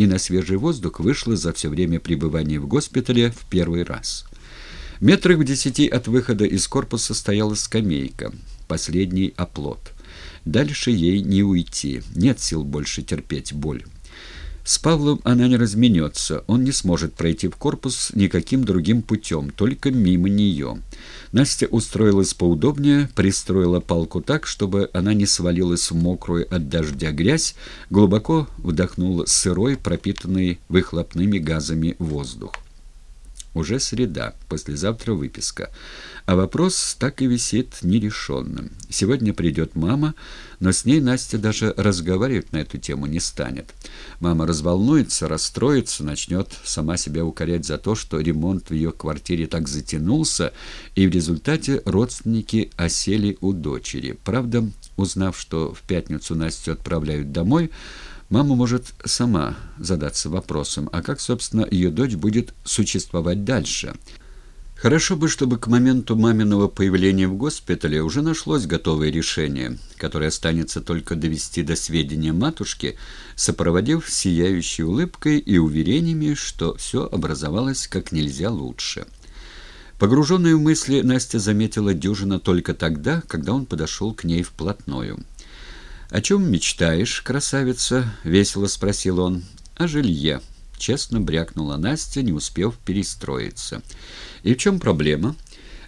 и на свежий воздух вышла за все время пребывания в госпитале в первый раз. Метрах в десяти от выхода из корпуса стояла скамейка, последний оплот. Дальше ей не уйти, нет сил больше терпеть боль. С Павлом она не разменется, он не сможет пройти в корпус никаким другим путем, только мимо нее. Настя устроилась поудобнее, пристроила палку так, чтобы она не свалилась в мокрую от дождя грязь, глубоко вдохнула сырой, пропитанный выхлопными газами воздух. Уже среда, послезавтра выписка. А вопрос так и висит нерешенным. Сегодня придет мама, но с ней Настя даже разговаривать на эту тему не станет. Мама разволнуется, расстроится, начнет сама себя укорять за то, что ремонт в ее квартире так затянулся, и в результате родственники осели у дочери. Правда, узнав, что в пятницу Настю отправляют домой, Мама может сама задаться вопросом, а как, собственно, ее дочь будет существовать дальше? Хорошо бы, чтобы к моменту маминого появления в госпитале уже нашлось готовое решение, которое останется только довести до сведения матушки, сопроводив сияющей улыбкой и уверениями, что все образовалось как нельзя лучше. Погруженная в мысли, Настя заметила Дюжина только тогда, когда он подошел к ней вплотную. «О чем мечтаешь, красавица?» — весело спросил он. «О жилье», — честно брякнула Настя, не успев перестроиться. «И в чем проблема?»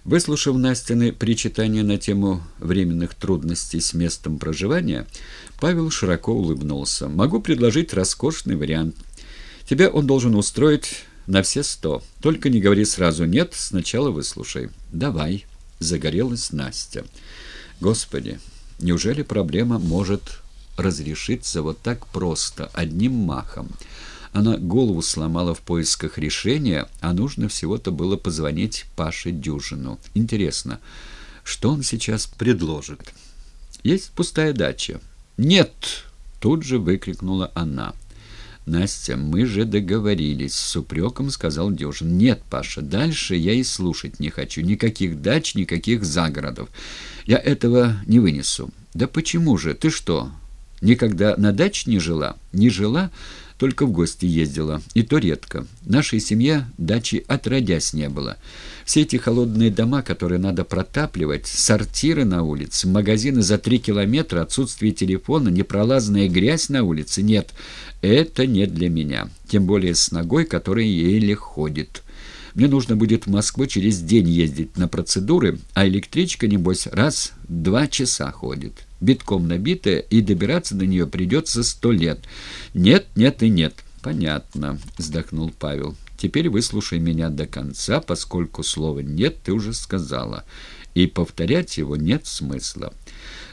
Выслушав Настины причитания на тему временных трудностей с местом проживания, Павел широко улыбнулся. «Могу предложить роскошный вариант. Тебя он должен устроить на все сто. Только не говори сразу «нет», сначала выслушай». «Давай», — загорелась Настя. «Господи, Неужели проблема может разрешиться вот так просто, одним махом? Она голову сломала в поисках решения, а нужно всего-то было позвонить Паше Дюжину. Интересно, что он сейчас предложит? Есть пустая дача. «Нет!» — тут же выкрикнула она. «Настя, мы же договорились», — с упреком сказал Дюжин. «Нет, Паша, дальше я и слушать не хочу. Никаких дач, никаких загородов. Я этого не вынесу». «Да почему же? Ты что, никогда на даче не жила?» «Не жила, только в гости ездила, и то редко. Нашей семье дачи отродясь не было. Все эти холодные дома, которые надо протапливать, сортиры на улице, магазины за три километра, отсутствие телефона, непролазная грязь на улице — нет, это не для меня, тем более с ногой, которая еле ходит». Мне нужно будет в Москву через день ездить на процедуры, а электричка, небось, раз в два часа ходит. Битком набитая, и добираться до нее придется сто лет. Нет, нет и нет. Понятно, вздохнул Павел. Теперь выслушай меня до конца, поскольку слова «нет» ты уже сказала, и повторять его нет смысла.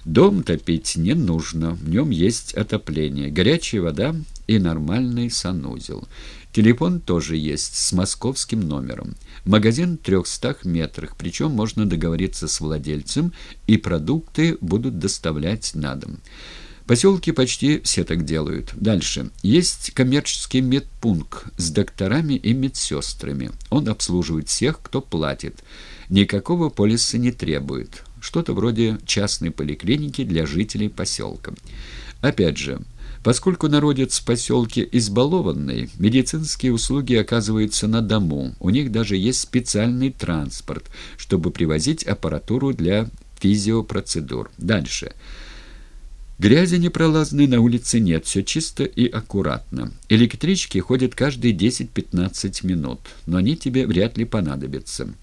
Дом топить не нужно, в нем есть отопление, горячая вода и нормальный санузел. Телефон тоже есть, с московским номером. Магазин в трехстах метрах, причем можно договориться с владельцем, и продукты будут доставлять на дом. Поселки почти все так делают. Дальше. Есть коммерческий медпункт с докторами и медсестрами. Он обслуживает всех, кто платит. Никакого полиса не требует. Что-то вроде частной поликлиники для жителей поселка. Опять же, Поскольку народец в поселке избалованный, медицинские услуги оказываются на дому. У них даже есть специальный транспорт, чтобы привозить аппаратуру для физиопроцедур. Дальше. Грязи непролазной на улице нет, все чисто и аккуратно. Электрички ходят каждые 10-15 минут, но они тебе вряд ли понадобятся.